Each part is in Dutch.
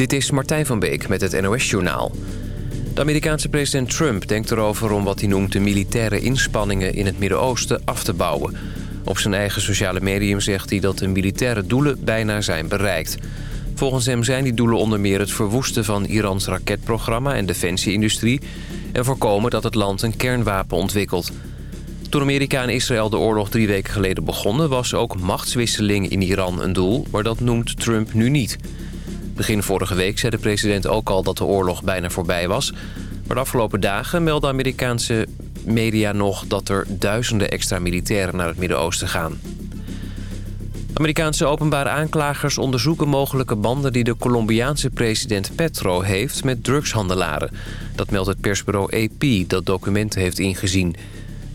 Dit is Martijn van Beek met het NOS-journaal. De Amerikaanse president Trump denkt erover om wat hij noemt... de militaire inspanningen in het Midden-Oosten af te bouwen. Op zijn eigen sociale medium zegt hij dat de militaire doelen bijna zijn bereikt. Volgens hem zijn die doelen onder meer het verwoesten van Irans raketprogramma... en defensieindustrie en voorkomen dat het land een kernwapen ontwikkelt... Toen Amerika en Israël de oorlog drie weken geleden begonnen... was ook machtswisseling in Iran een doel, maar dat noemt Trump nu niet. Begin vorige week zei de president ook al dat de oorlog bijna voorbij was. Maar de afgelopen dagen meldde Amerikaanse media nog... dat er duizenden extra militairen naar het Midden-Oosten gaan. Amerikaanse openbare aanklagers onderzoeken mogelijke banden... die de Colombiaanse president Petro heeft met drugshandelaren. Dat meldt het persbureau AP dat documenten heeft ingezien...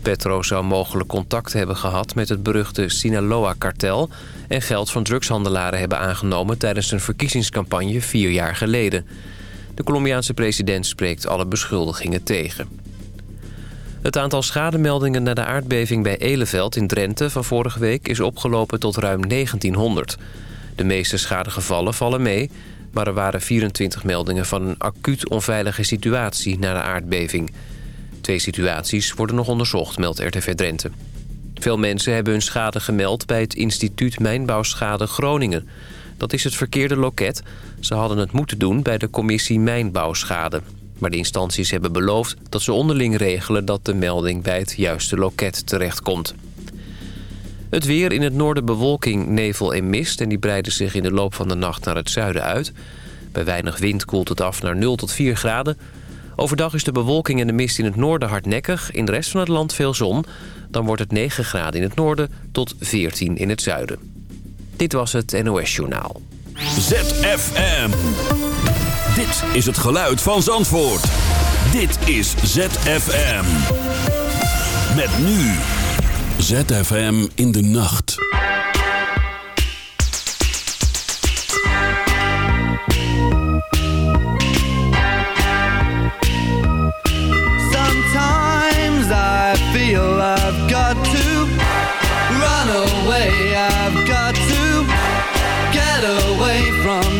Petro zou mogelijk contact hebben gehad met het beruchte Sinaloa-kartel... en geld van drugshandelaren hebben aangenomen tijdens een verkiezingscampagne vier jaar geleden. De Colombiaanse president spreekt alle beschuldigingen tegen. Het aantal schademeldingen na de aardbeving bij Eleveld in Drenthe van vorige week is opgelopen tot ruim 1900. De meeste schadegevallen vallen mee, maar er waren 24 meldingen van een acuut onveilige situatie na de aardbeving... Twee situaties worden nog onderzocht, meldt RTV Drenthe. Veel mensen hebben hun schade gemeld bij het instituut Mijnbouwschade Groningen. Dat is het verkeerde loket. Ze hadden het moeten doen bij de commissie Mijnbouwschade. Maar de instanties hebben beloofd dat ze onderling regelen... dat de melding bij het juiste loket terechtkomt. Het weer in het noorden bewolking, nevel en mist... en die breiden zich in de loop van de nacht naar het zuiden uit. Bij weinig wind koelt het af naar 0 tot 4 graden... Overdag is de bewolking en de mist in het noorden hardnekkig. In de rest van het land veel zon. Dan wordt het 9 graden in het noorden tot 14 in het zuiden. Dit was het NOS Journaal. ZFM. Dit is het geluid van Zandvoort. Dit is ZFM. Met nu. ZFM in de nacht.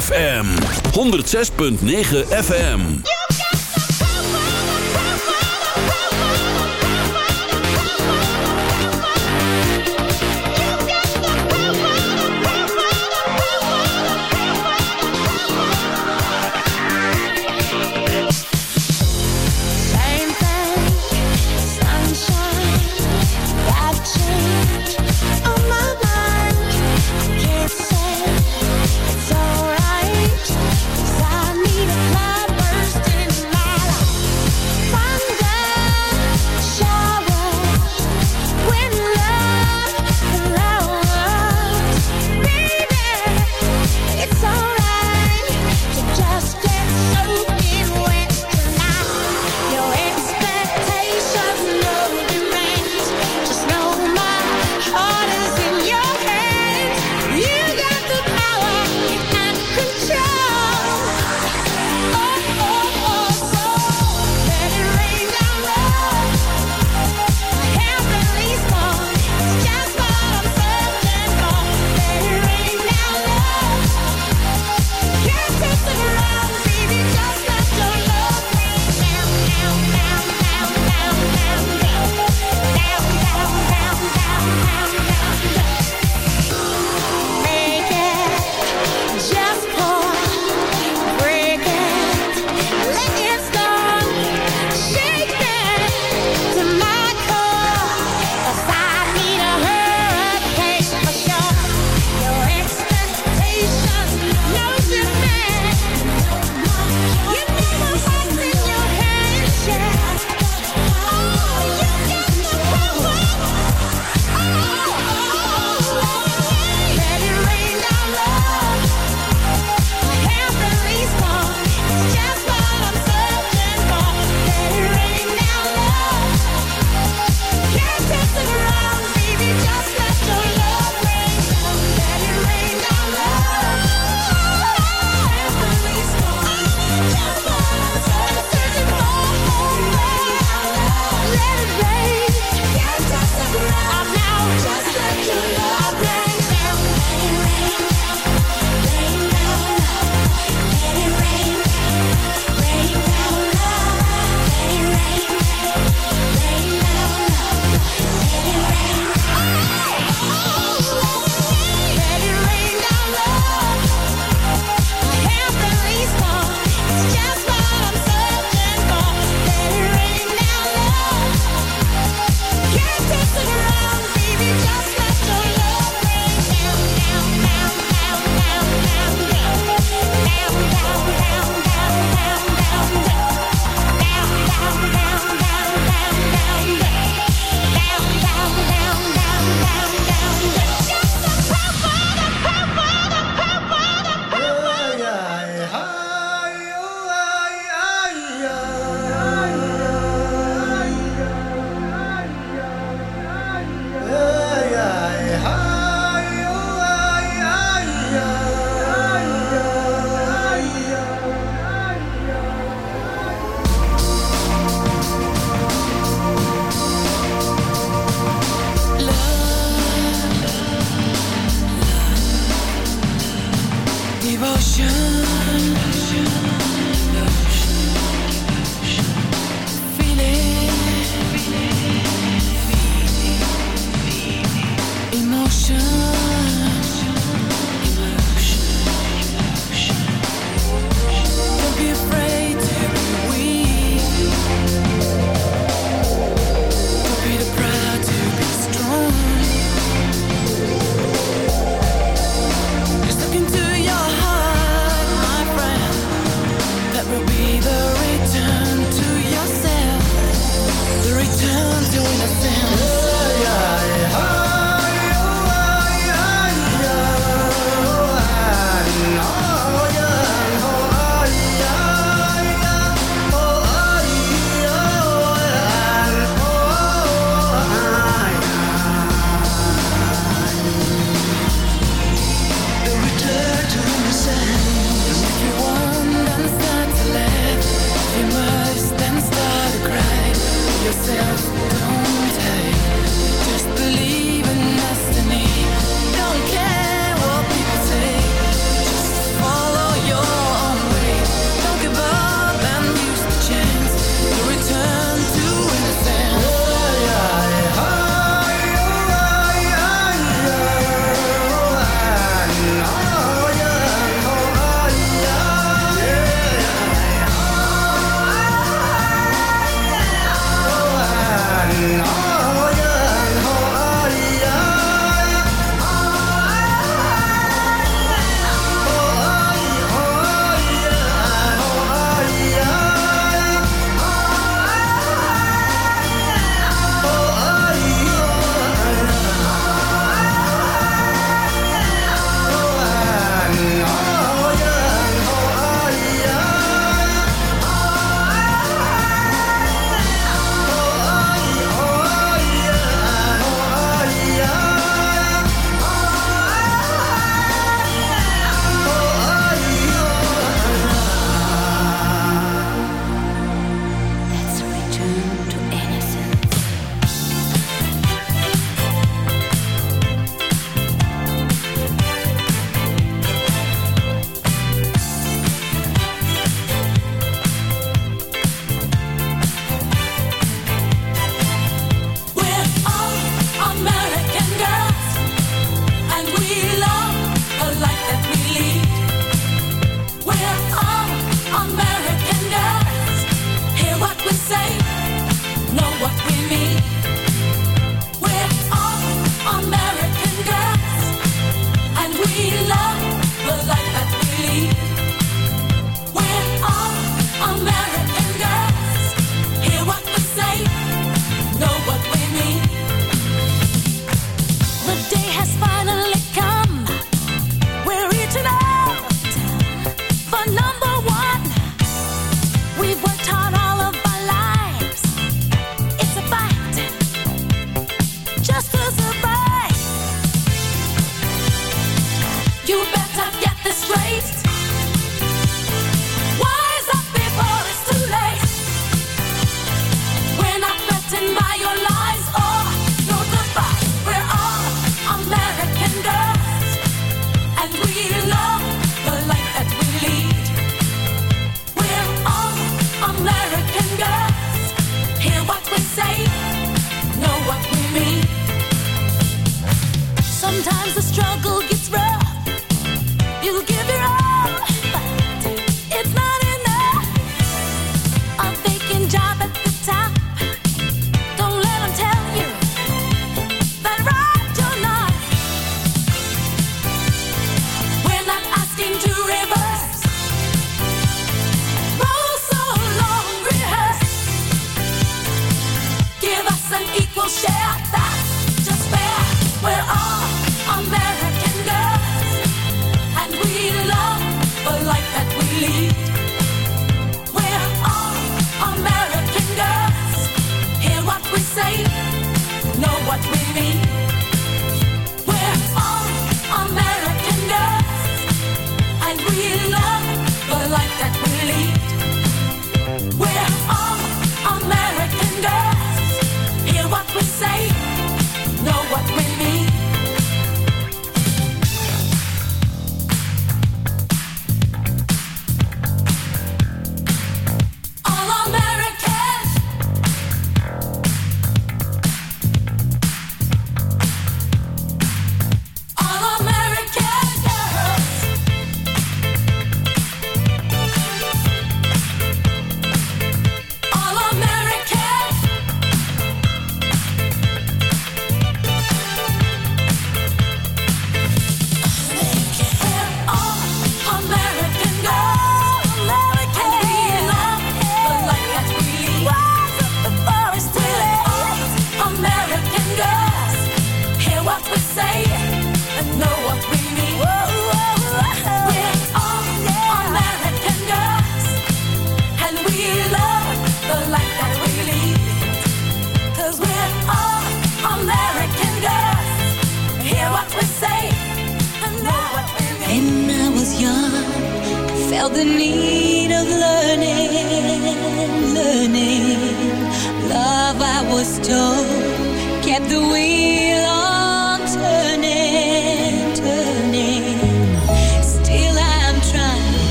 ZFM 106.9 FM.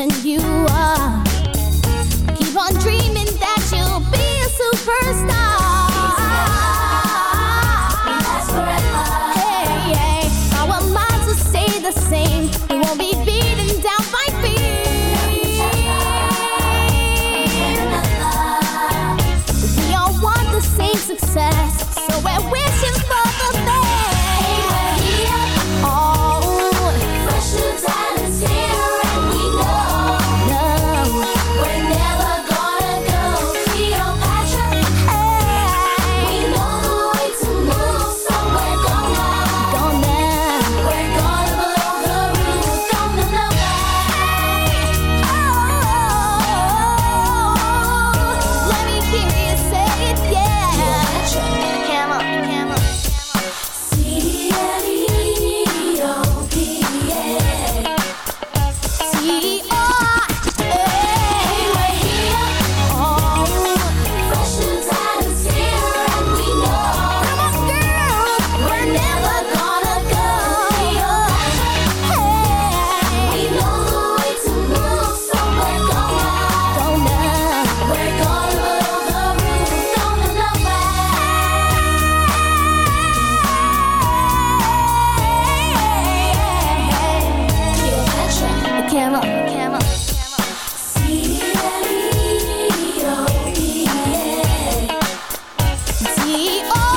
and you are. oh.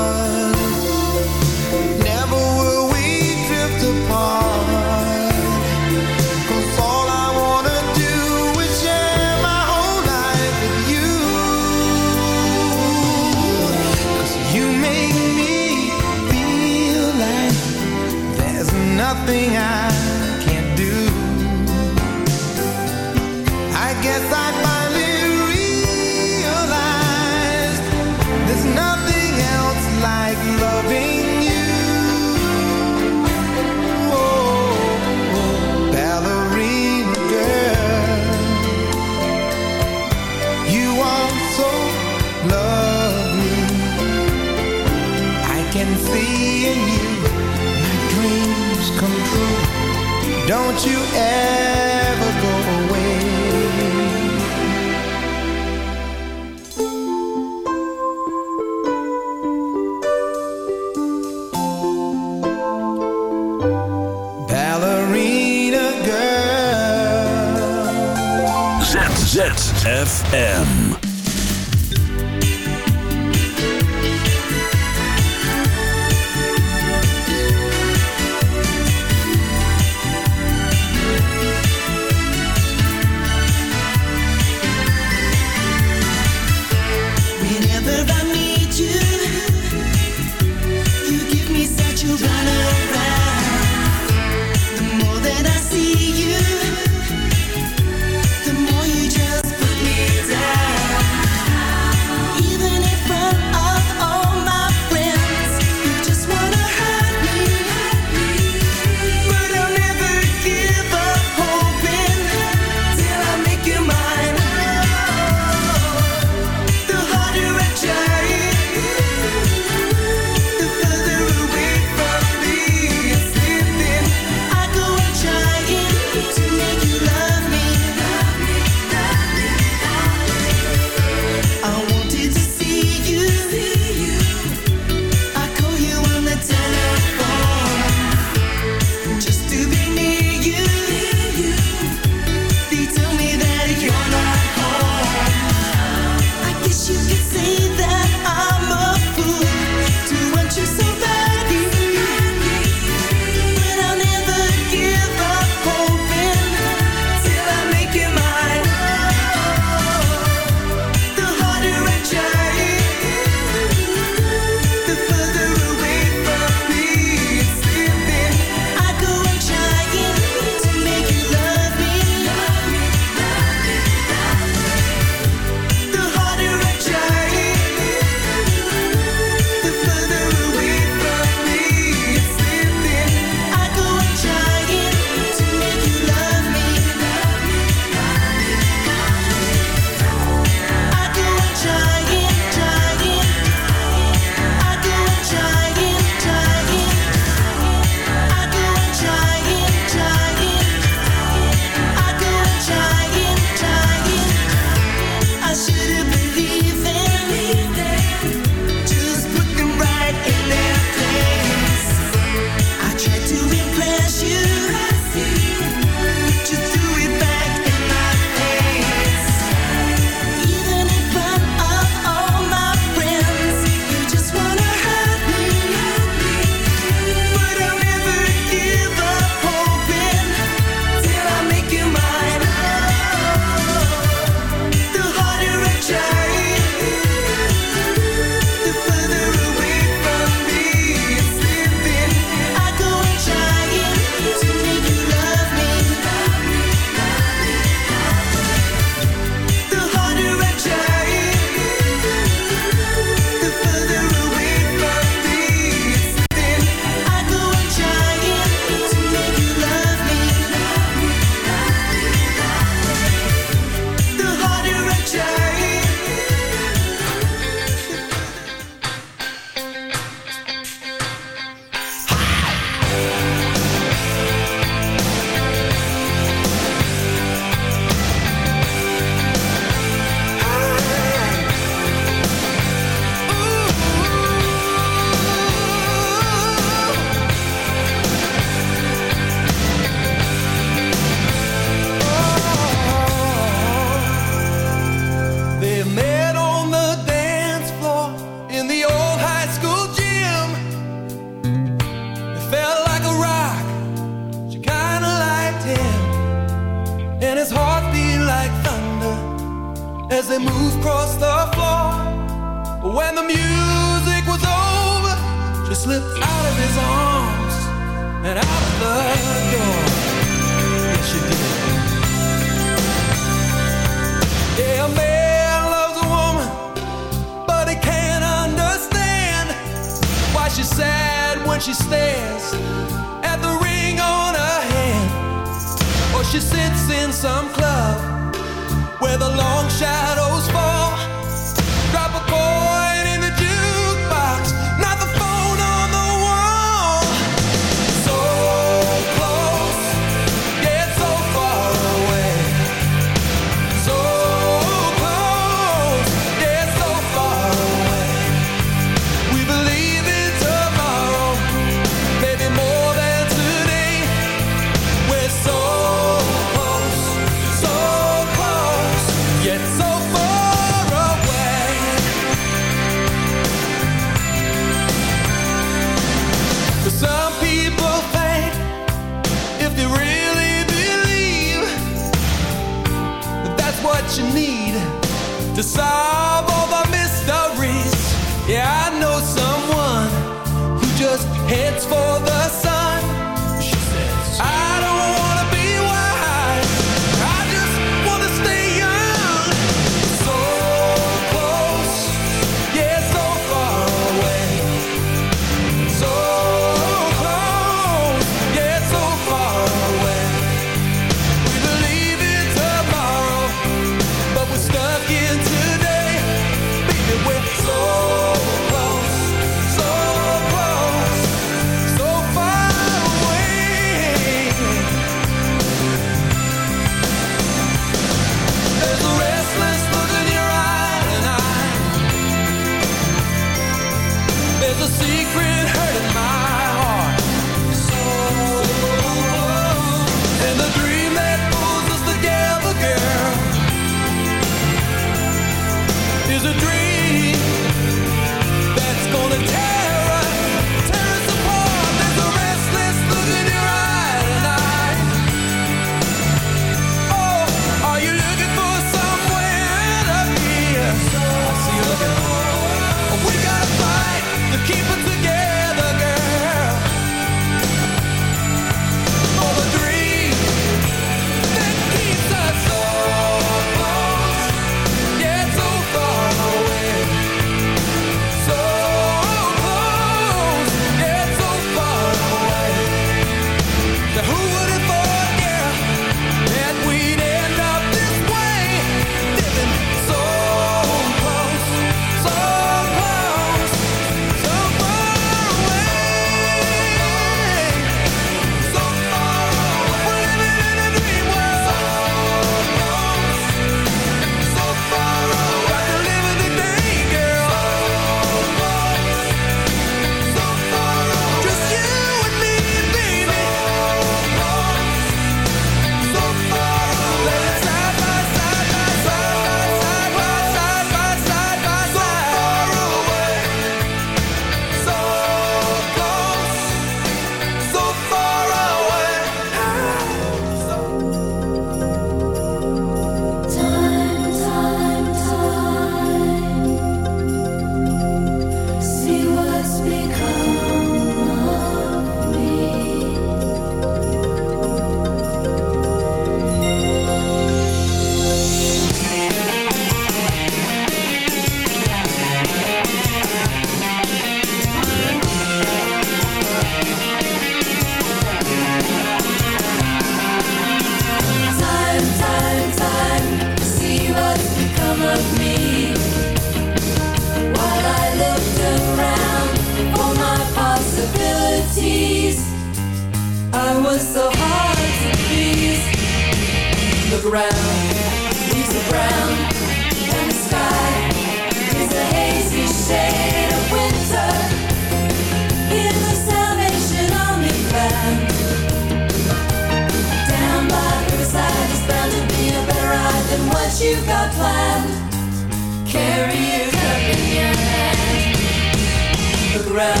brown,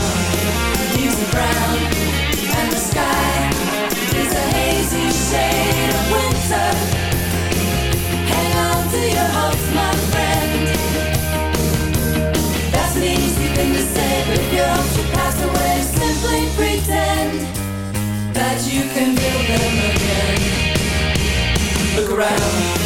and the sky is a hazy shade of winter. Hang on to your hopes, my friend. That's an easy thing to say, but if your hopes should pass away, simply pretend that you can build them again. Look around.